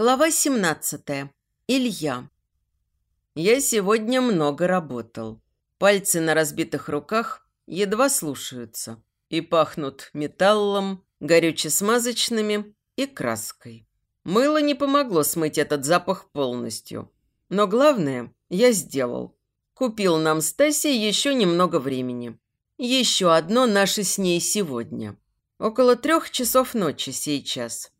Глава 17. Илья. Я сегодня много работал. Пальцы на разбитых руках едва слушаются и пахнут металлом, горюче-смазочными и краской. Мыло не помогло смыть этот запах полностью. Но главное я сделал. Купил нам Стасе еще немного времени. Еще одно наше с ней сегодня. Около трех часов ночи сейчас.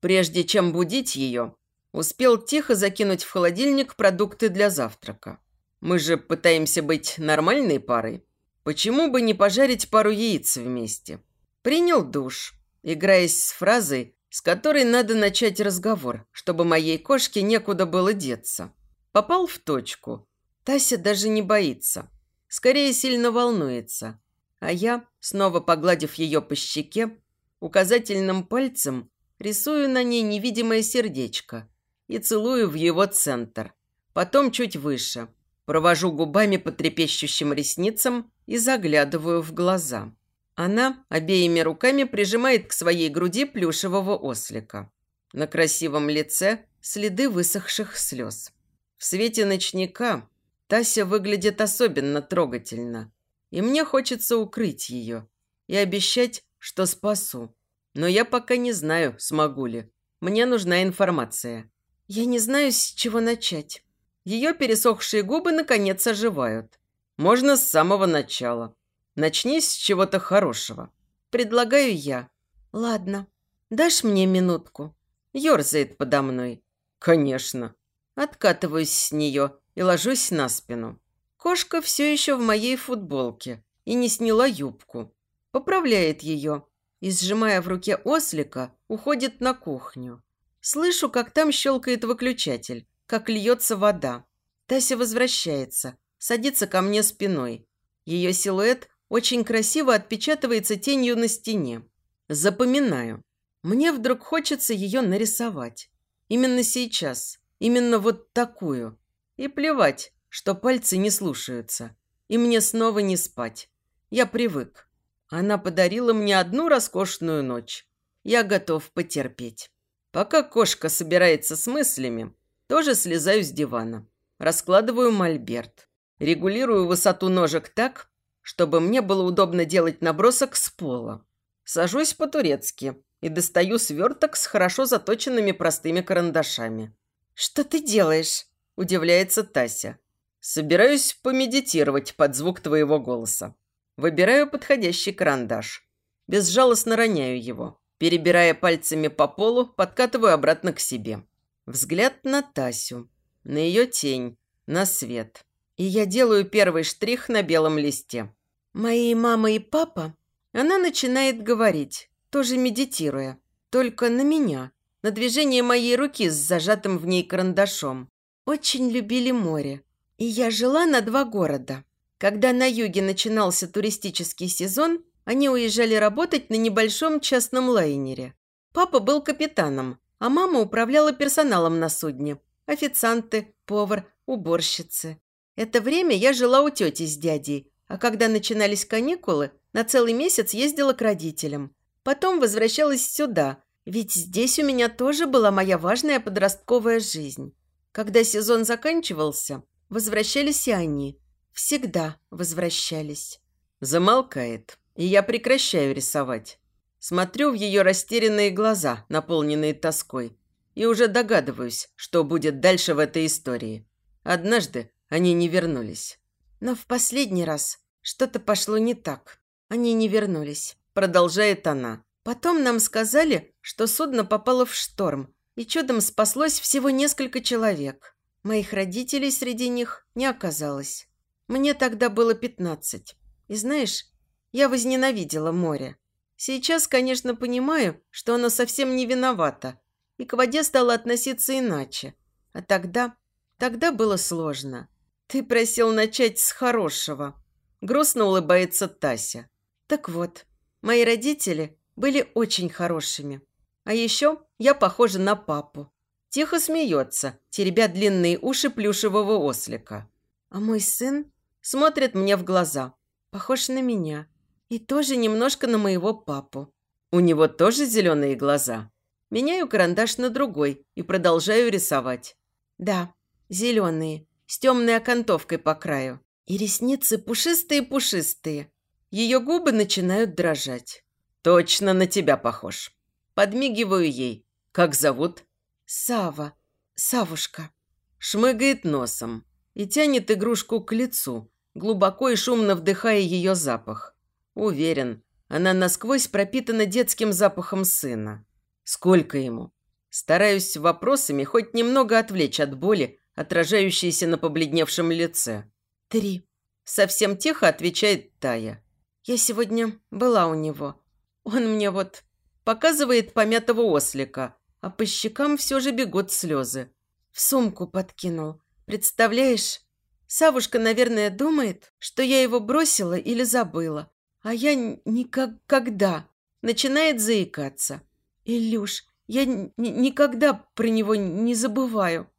Прежде чем будить ее, успел тихо закинуть в холодильник продукты для завтрака. Мы же пытаемся быть нормальной парой. Почему бы не пожарить пару яиц вместе? Принял душ, играясь с фразой, с которой надо начать разговор, чтобы моей кошке некуда было деться. Попал в точку. Тася даже не боится. Скорее, сильно волнуется. А я, снова погладив ее по щеке, указательным пальцем рисую на ней невидимое сердечко и целую в его центр. Потом чуть выше. Провожу губами по трепещущим ресницам и заглядываю в глаза. Она обеими руками прижимает к своей груди плюшевого ослика. На красивом лице следы высохших слез. В свете ночника Тася выглядит особенно трогательно. И мне хочется укрыть ее и обещать, что спасу. Но я пока не знаю, смогу ли. Мне нужна информация. Я не знаю, с чего начать. Ее пересохшие губы наконец оживают. Можно с самого начала. Начни с чего-то хорошего. Предлагаю я. Ладно. Дашь мне минутку? Ёрзает подо мной. Конечно. Откатываюсь с нее и ложусь на спину. Кошка все еще в моей футболке и не сняла юбку. Поправляет ее, и, сжимая в руке ослика, уходит на кухню. Слышу, как там щелкает выключатель, как льется вода. Тася возвращается, садится ко мне спиной. Ее силуэт очень красиво отпечатывается тенью на стене. Запоминаю. Мне вдруг хочется ее нарисовать. Именно сейчас. Именно вот такую. И плевать, что пальцы не слушаются. И мне снова не спать. Я привык. Она подарила мне одну роскошную ночь. Я готов потерпеть. Пока кошка собирается с мыслями, тоже слезаю с дивана. Раскладываю мольберт. Регулирую высоту ножек так, чтобы мне было удобно делать набросок с пола. Сажусь по-турецки и достаю сверток с хорошо заточенными простыми карандашами. «Что ты делаешь?» – удивляется Тася. «Собираюсь помедитировать под звук твоего голоса. Выбираю подходящий карандаш. Безжалостно роняю его. Перебирая пальцами по полу, подкатываю обратно к себе. Взгляд на Тасю, на ее тень, на свет. И я делаю первый штрих на белом листе. «Мои мама и папа...» Она начинает говорить, тоже медитируя. Только на меня, на движение моей руки с зажатым в ней карандашом. Очень любили море. И я жила на два города. Когда на юге начинался туристический сезон, они уезжали работать на небольшом частном лайнере. Папа был капитаном, а мама управляла персоналом на судне. Официанты, повар, уборщицы. Это время я жила у тети с дядей, а когда начинались каникулы, на целый месяц ездила к родителям. Потом возвращалась сюда, ведь здесь у меня тоже была моя важная подростковая жизнь. Когда сезон заканчивался, возвращались и они – всегда возвращались. Замолкает, и я прекращаю рисовать. Смотрю в ее растерянные глаза, наполненные тоской, и уже догадываюсь, что будет дальше в этой истории. Однажды они не вернулись. Но в последний раз что-то пошло не так. Они не вернулись, продолжает она. Потом нам сказали, что судно попало в шторм, и чудом спаслось всего несколько человек. Моих родителей среди них не оказалось. Мне тогда было пятнадцать. И знаешь, я возненавидела море. Сейчас, конечно, понимаю, что оно совсем не виновато, и к воде стало относиться иначе. А тогда... Тогда было сложно. Ты просил начать с хорошего. Грустно улыбается Тася. Так вот, мои родители были очень хорошими. А еще я похожа на папу. Тихо смеется, теребя длинные уши плюшевого ослика. А мой сын Смотрит мне в глаза. Похож на меня. И тоже немножко на моего папу. У него тоже зеленые глаза. Меняю карандаш на другой и продолжаю рисовать. Да, зеленые, с темной окантовкой по краю. И ресницы пушистые-пушистые. Ее губы начинают дрожать. Точно на тебя похож. Подмигиваю ей. Как зовут? Сава. Савушка. Шмыгает носом и тянет игрушку к лицу, глубоко и шумно вдыхая ее запах. Уверен, она насквозь пропитана детским запахом сына. Сколько ему? Стараюсь вопросами хоть немного отвлечь от боли, отражающейся на побледневшем лице. «Три». Совсем тихо отвечает Тая. «Я сегодня была у него. Он мне вот показывает помятого ослика, а по щекам все же бегут слезы. В сумку подкинул. Представляешь? Савушка, наверное, думает, что я его бросила или забыла. А я никогда. Начинает заикаться. Илюш, я никогда про него не забываю.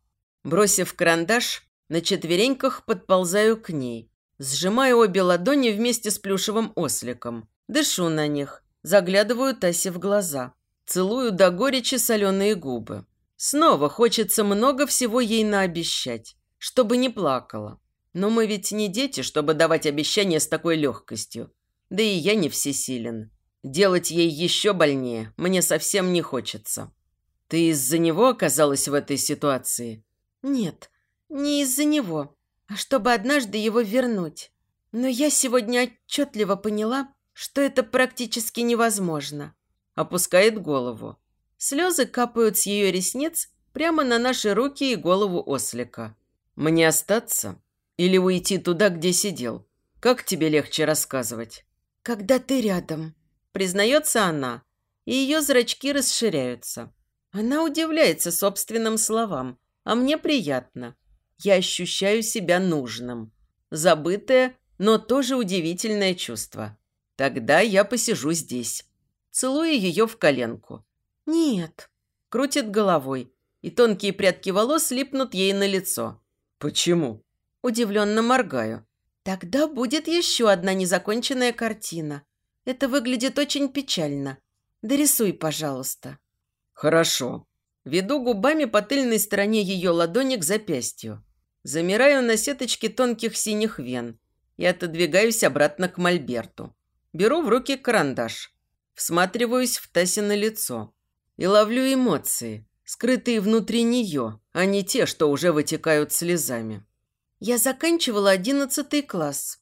Бросив карандаш, на четвереньках подползаю к ней. Сжимаю обе ладони вместе с плюшевым осликом. Дышу на них. Заглядываю Тасе в глаза. Целую до горечи соленые губы. Снова хочется много всего ей наобещать чтобы не плакала. Но мы ведь не дети, чтобы давать обещания с такой легкостью. Да и я не всесилен. Делать ей еще больнее мне совсем не хочется. Ты из-за него оказалась в этой ситуации? Нет, не из-за него, а чтобы однажды его вернуть. Но я сегодня отчетливо поняла, что это практически невозможно. Опускает голову. Слезы капают с ее ресниц прямо на наши руки и голову ослика. Мне остаться или уйти туда, где сидел? Как тебе легче рассказывать? Когда ты рядом, признается она, и ее зрачки расширяются. Она удивляется собственным словам, а мне приятно. Я ощущаю себя нужным. Забытое, но тоже удивительное чувство. Тогда я посижу здесь. Целую ее в коленку. Нет. Крутит головой, и тонкие прядки волос липнут ей на лицо. «Почему?» Удивленно моргаю. «Тогда будет еще одна незаконченная картина. Это выглядит очень печально. Дорисуй, пожалуйста». «Хорошо». Веду губами по тыльной стороне ее ладони к запястью. Замираю на сеточке тонких синих вен и отодвигаюсь обратно к мольберту. Беру в руки карандаш. Всматриваюсь в Тасино лицо и ловлю эмоции, скрытые внутри нее, а не те, что уже вытекают слезами. Я заканчивала одиннадцатый класс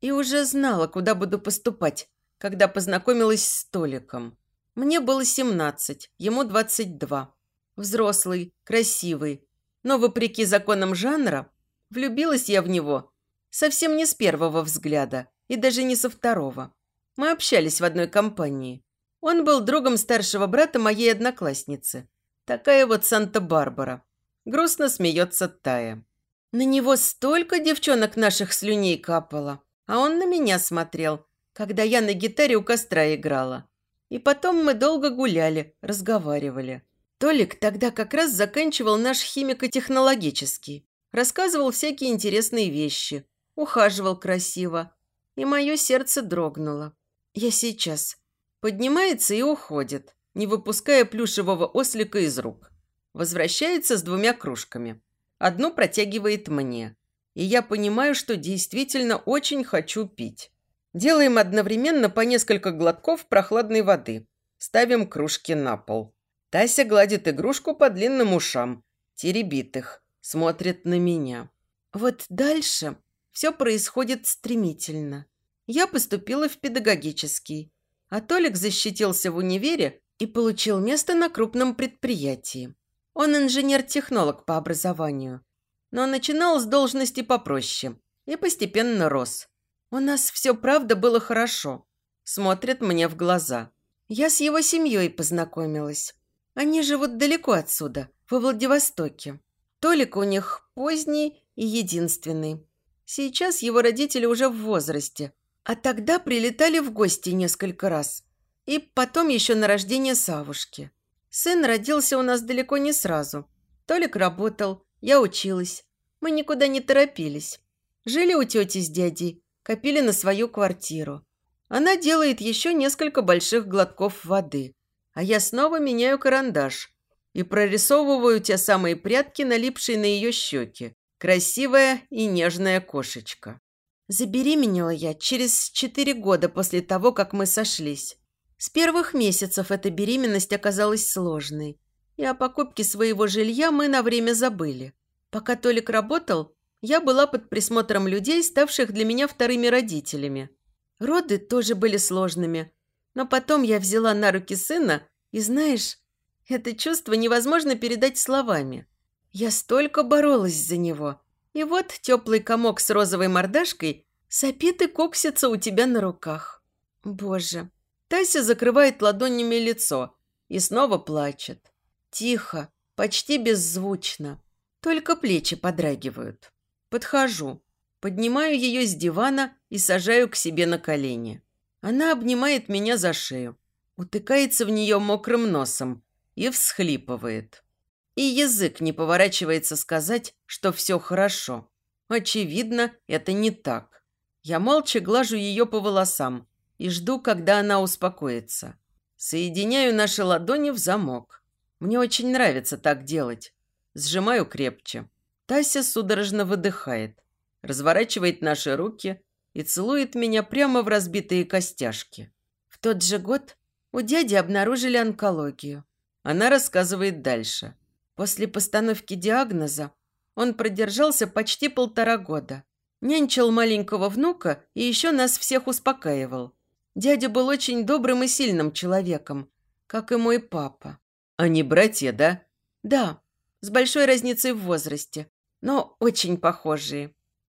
и уже знала, куда буду поступать, когда познакомилась с Толиком. Мне было семнадцать, ему двадцать два. Взрослый, красивый, но, вопреки законам жанра, влюбилась я в него совсем не с первого взгляда и даже не со второго. Мы общались в одной компании. Он был другом старшего брата моей одноклассницы – Такая вот Санта-Барбара. Грустно смеется Тая. На него столько девчонок наших слюней капало, а он на меня смотрел, когда я на гитаре у костра играла. И потом мы долго гуляли, разговаривали. Толик тогда как раз заканчивал наш химико-технологический. Рассказывал всякие интересные вещи. Ухаживал красиво. И мое сердце дрогнуло. Я сейчас. Поднимается и уходит не выпуская плюшевого ослика из рук. Возвращается с двумя кружками. Одну протягивает мне. И я понимаю, что действительно очень хочу пить. Делаем одновременно по несколько глотков прохладной воды. Ставим кружки на пол. Тася гладит игрушку по длинным ушам. Теребит их. Смотрит на меня. Вот дальше все происходит стремительно. Я поступила в педагогический. А Толик защитился в универе и получил место на крупном предприятии. Он инженер-технолог по образованию, но начинал с должности попроще и постепенно рос. У нас все правда было хорошо. Смотрит мне в глаза. Я с его семьей познакомилась. Они живут далеко отсюда, во Владивостоке. Толик у них поздний и единственный. Сейчас его родители уже в возрасте, а тогда прилетали в гости несколько раз – и потом еще на рождение Савушки. Сын родился у нас далеко не сразу. Толик работал, я училась. Мы никуда не торопились. Жили у тети с дядей, копили на свою квартиру. Она делает еще несколько больших глотков воды. а я снова меняю карандаш и прорисовываю те самые прятки, налипшие на ее щеки. Красивая и нежная кошечка. Забеременела я через четыре года после того, как мы сошлись. С первых месяцев эта беременность оказалась сложной, и о покупке своего жилья мы на время забыли. Пока Толик работал, я была под присмотром людей, ставших для меня вторыми родителями. Роды тоже были сложными, но потом я взяла на руки сына, и знаешь, это чувство невозможно передать словами. Я столько боролась за него. И вот теплый комок с розовой мордашкой сопит и коксится у тебя на руках. Боже. Тася закрывает ладонями лицо и снова плачет. Тихо, почти беззвучно. Только плечи подрагивают. Подхожу, поднимаю ее с дивана и сажаю к себе на колени. Она обнимает меня за шею, утыкается в нее мокрым носом и всхлипывает. И язык не поворачивается сказать, что все хорошо. Очевидно, это не так. Я молча глажу ее по волосам и жду, когда она успокоится. Соединяю наши ладони в замок. Мне очень нравится так делать. Сжимаю крепче. Тася судорожно выдыхает, разворачивает наши руки и целует меня прямо в разбитые костяшки. В тот же год у дяди обнаружили онкологию. Она рассказывает дальше. После постановки диагноза он продержался почти полтора года. Нянчил маленького внука и еще нас всех успокаивал. Дядя был очень добрым и сильным человеком, как и мой папа. Они братья, да? Да, с большой разницей в возрасте, но очень похожие.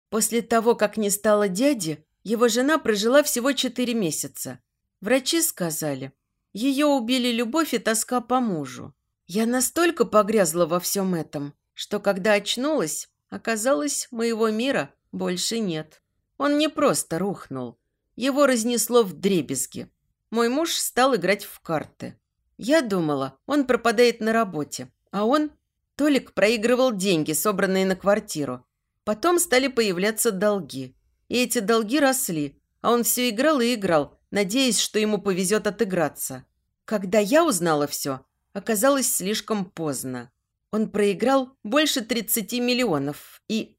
После того, как не стало дяди, его жена прожила всего четыре месяца. Врачи сказали, ее убили любовь и тоска по мужу. Я настолько погрязла во всем этом, что когда очнулась, оказалось, моего мира больше нет. Он не просто рухнул. Его разнесло в дребезги. Мой муж стал играть в карты. Я думала, он пропадает на работе, а он... Толик проигрывал деньги, собранные на квартиру. Потом стали появляться долги. И эти долги росли, а он все играл и играл, надеясь, что ему повезет отыграться. Когда я узнала все, оказалось слишком поздно. Он проиграл больше 30 миллионов, и...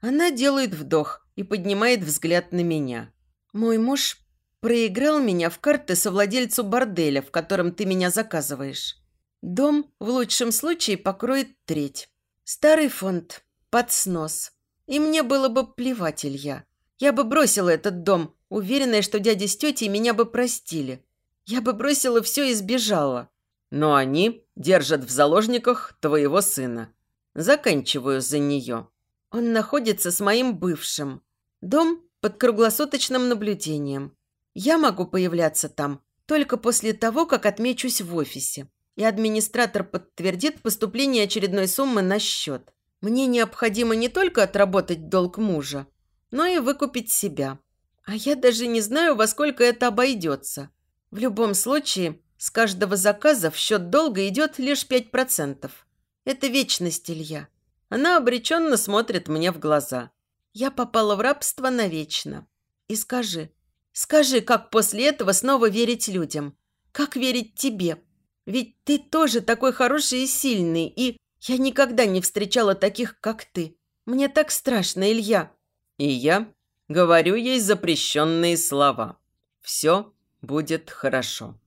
Она делает вдох и поднимает взгляд на меня. Мой муж проиграл меня в карты совладельцу борделя, в котором ты меня заказываешь. Дом в лучшем случае покроет треть. Старый фонд под снос. И мне было бы плевать, Илья. Я бы бросила этот дом, уверенная, что дядя с тетей меня бы простили. Я бы бросила все и сбежала. Но они держат в заложниках твоего сына. Заканчиваю за нее. Он находится с моим бывшим. Дом под круглосуточным наблюдением. Я могу появляться там только после того, как отмечусь в офисе. И администратор подтвердит поступление очередной суммы на счет. Мне необходимо не только отработать долг мужа, но и выкупить себя. А я даже не знаю, во сколько это обойдется. В любом случае, с каждого заказа в счет долга идет лишь 5%. Это вечность, Илья. Она обреченно смотрит мне в глаза. Я попала в рабство навечно. И скажи, скажи, как после этого снова верить людям? Как верить тебе? Ведь ты тоже такой хороший и сильный, и я никогда не встречала таких, как ты. Мне так страшно, Илья. И я говорю ей запрещенные слова. Все будет хорошо.